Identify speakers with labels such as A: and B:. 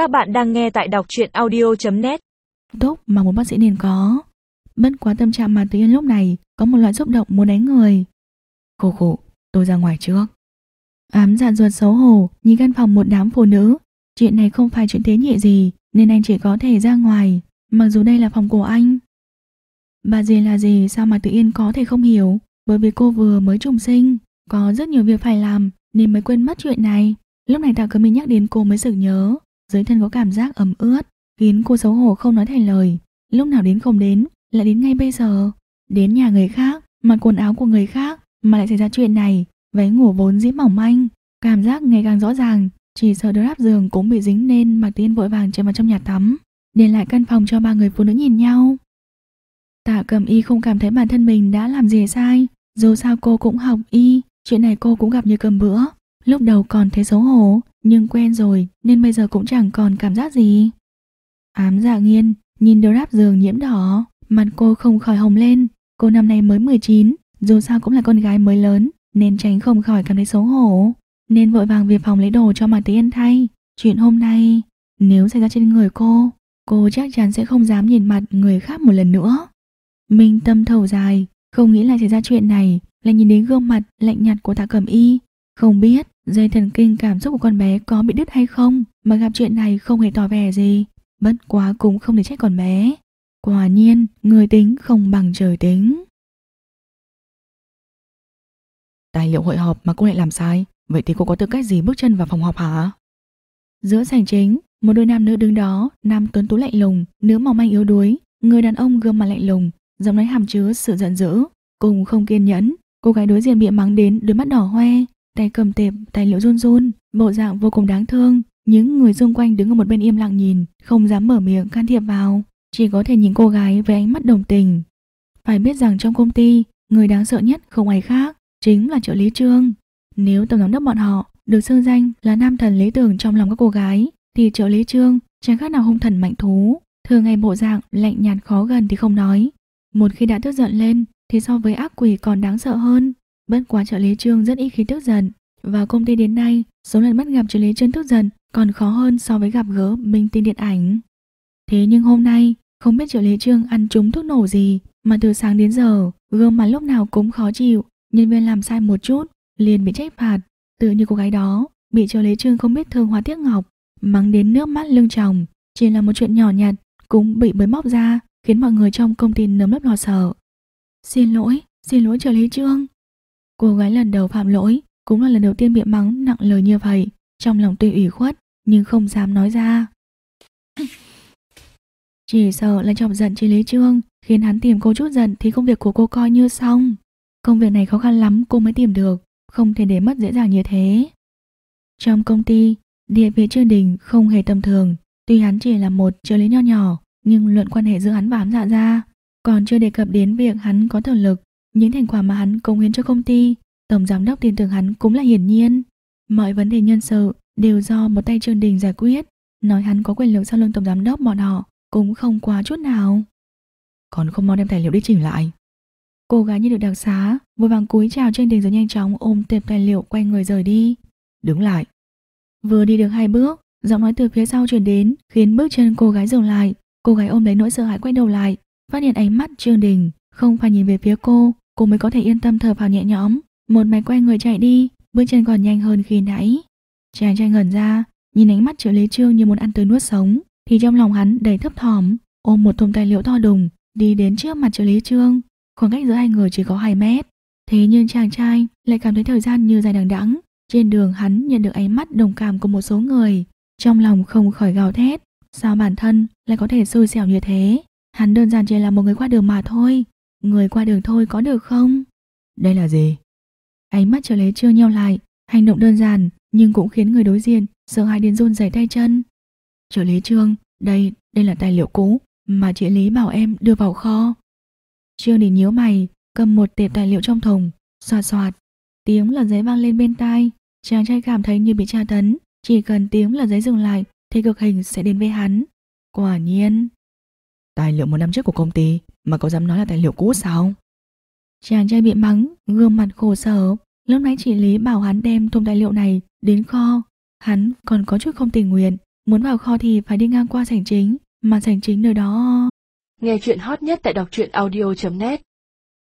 A: Các bạn đang nghe tại đọc truyện audio.net
B: Tốt mà một bác sĩ nên có Bất quá tâm trạng mà Tùy Yên lúc này Có một loại xúc động muốn đánh người. Khổ khổ, tôi ra ngoài trước. Ám dạ ruột xấu hổ Nhìn căn phòng một đám phụ nữ. Chuyện này không phải chuyện tế nhị gì Nên anh chỉ có thể ra ngoài Mặc dù đây là phòng của anh. Bà gì là gì sao mà tự yên có thể không hiểu? Bởi vì cô vừa mới trùng sinh Có rất nhiều việc phải làm Nên mới quên mất chuyện này. Lúc này Tạ Cờ Minh nhắc đến cô mới sực nhớ. Dưới thân có cảm giác ẩm ướt, Khiến cô xấu hổ không nói thành lời. Lúc nào đến không đến, Lại đến ngay bây giờ. Đến nhà người khác, Mặc quần áo của người khác, Mà lại xảy ra chuyện này. Váy ngủ vốn dĩ mỏng manh, Cảm giác ngày càng rõ ràng. Chỉ sợ đôi đáp giường cũng bị dính nên Mạc Tiên vội vàng chạy vào trong nhà tắm, Để lại căn phòng cho ba người phụ nữ nhìn nhau. Tạ cầm y không cảm thấy bản thân mình đã làm gì sai. Dù sao cô cũng học y, Chuyện này cô cũng gặp như cầm bữa. Lúc đầu còn thấy xấu hổ nhưng quen rồi, nên bây giờ cũng chẳng còn cảm giác gì. Ám dạ nghiên, Nhìn đồ đáp giường nhiễm đỏ, Mặt cô không khỏi hồng lên. Cô năm nay mới 19 Dù sao cũng là con gái mới lớn, Nên tránh không khỏi cảm thấy xấu hổ. Nên vội vàng về phòng lấy đồ cho Mạc Tế Yên thay. Chuyện hôm nay, Nếu xảy ra trên người cô Cô chắc chắn sẽ không dám nhìn mặt người khác một lần nữa. Minh tâm thầu dài, Không nghĩ là xảy ra chuyện này, Lại nhìn đến gương mặt lạnh nhạt của tạ cẩm y. Không biết dây thần kinh cảm xúc của con bé có bị đứt hay không? Mà gặp chuyện này không hề tỏ vẻ gì. Bất quá cũng không thể trách con bé. Quả nhiên người tính không bằng trời tính.
C: Tài liệu hội họp mà cô lại làm sai. Vậy thì cô có tư cách gì bước chân vào phòng họp hả?
B: Giữa sảnh chính Một đôi nam nữ đứng đó Nam tuấn tú lạnh lùng Nữ mỏng manh yếu đuối. Người đàn ông gương mặt lạnh lùng Giọng nói hàm chứa sự giận dữ Cùng không kiên nhẫn. Cô gái đối diện bị mắng đến đôi mắt đỏ hoe Tay cầm tệp, tài liệu run run Bộ dạng vô cùng đáng thương. Những người xung quanh đứng ở một bên im lặng nhìn Không dám mở miệng can thiệp vào. Chỉ có thể nhìn cô gái với ánh mắt đồng tình. Phải biết rằng trong công ty Người đáng sợ nhất không ai khác Chính là trợ lý trương. Nếu tổng giám đốc bọn họ được xưng danh là nam thần lý tưởng trong lòng các cô gái Thì trợ lý trương chẳng khác nào hung thần mạnh thú. Thường ngày bộ dạng lạnh nhạt khó gần thì không nói. Một khi đã tức giận lên thì so với ác quỷ còn đáng sợ hơn. Bất quá trợ lý trương rất ít khi tức giận. Vào công ty đến nay, số lần bắt gặp trợ lý trương tức giận còn khó hơn so với gặp gỡ minh tinh điện ảnh. Thế nhưng hôm nay, không biết trợ lý trương ăn trúng thuốc nổ gì mà từ sáng đến giờ, gương mặt lúc nào cũng khó chịu. Nhân viên làm sai một chút, liền bị trách phạt. Tự như cô gái đó, bị trợ lý trương không biết thương hóa tiếc ngọc, mắng đến nước mắt lưng tròng. Chỉ là một chuyện nhỏ nhặt, cũng bị bới móc ra khiến mọi người trong công ty nấm lớp lo sợ. Xin lỗi, xin lỗi trợ lý trương. Cô gái lần đầu phạm lỗi, cũng là lần đầu tiên bị mắng nặng lời như vậy, trong lòng tuy ủy khuất nhưng không dám nói ra. Chỉ sợ là chọc giận trợ lý trương, khiến hắn tìm cô chút giận thì công việc của cô coi như xong. Công việc này khó khăn lắm cô mới tìm được, không thể để mất dễ dàng như thế. Trong công ty, địa vị Trương Đình không hề tầm thường, tuy hắn chỉ là một trợ lý nho nhỏ, nhưng luận quan hệ giữa hắn và ám dạ ra còn chưa đề cập đến việc hắn có thực lực những thành quả mà hắn cống hiến cho công ty tổng giám đốc tin tưởng hắn cũng là hiển nhiên. Mọi vấn đề nhân sự đều do một tay trương đình giải quyết. Nói hắn có quyền lực sau lưng tổng giám đốc bọn họ cũng không quá chút nào.
C: Còn không mau đem tài liệu đi chỉnh lại.
B: Cô gái như được đặc xá vội vàng cúi chào trương đình rồi nhanh chóng ôm tệp tài liệu quay người rời đi.
C: Đứng lại.
B: Vừa đi được hai bước giọng nói từ phía sau truyền đến khiến bước chân cô gái dừng lại. Cô gái ôm lấy nỗi sợ hãi quay đầu lại, phát hiện ánh mắt Trương Đình, không phải nhìn về phía cô, cô mới có thể yên tâm thở vào nhẹ nhõm. Một mạch quay người chạy đi, bước chân còn nhanh hơn khi nãy. Chàng trai ngẩn ra, nhìn ánh mắt triệu lý Trương như muốn ăn tươi nuốt sống, thì trong lòng hắn đầy thấp thỏm, ôm một thùng tài liệu to đùng, đi đến trước mặt triệu lý Trương. Khoảng cách giữa hai người chỉ có 2 mét. Thế nhưng chàng trai lại cảm thấy thời gian như dài đằng đẵng. Trên đường hắn nhận được ánh mắt đồng cảm của một số người, trong lòng không khỏi gào thét. Sao bản thân lại có thể xui xẻo như thế? Hắn đơn giản chỉ là một người qua đường mà thôi. Người qua đường thôi có được không?
C: Đây là gì?
B: Ánh mắt trở lấy chưa nhau lại, hành động đơn giản nhưng cũng khiến người đối diện sợ hãi đến run rẩy tay chân. Trợ lý Trương, đây, đây là tài liệu cũ mà chị Lý bảo em đưa vào kho. Trương đến nhíu mày, cầm một tệp tài liệu trong thùng, xoạt xoạt. Tiếng là giấy vang lên bên tai, chàng trai cảm thấy như bị tra tấn, chỉ cần tiếng là giấy dừng lại thì cực hình sẽ đến với hắn. Quả nhiên.
C: Tài liệu một năm trước của công ty mà có dám nói là tài liệu cũ sao?
B: Chàng trai bị mắng, gương mặt khổ sở. Lúc nãy chị Lý bảo hắn đem thùng tài liệu này đến kho. Hắn còn có chút không tình nguyện, Muốn vào kho thì phải đi ngang qua sảnh chính, mà sảnh chính nơi đó...
D: Nghe chuyện hot nhất tại đọc truyện audio.net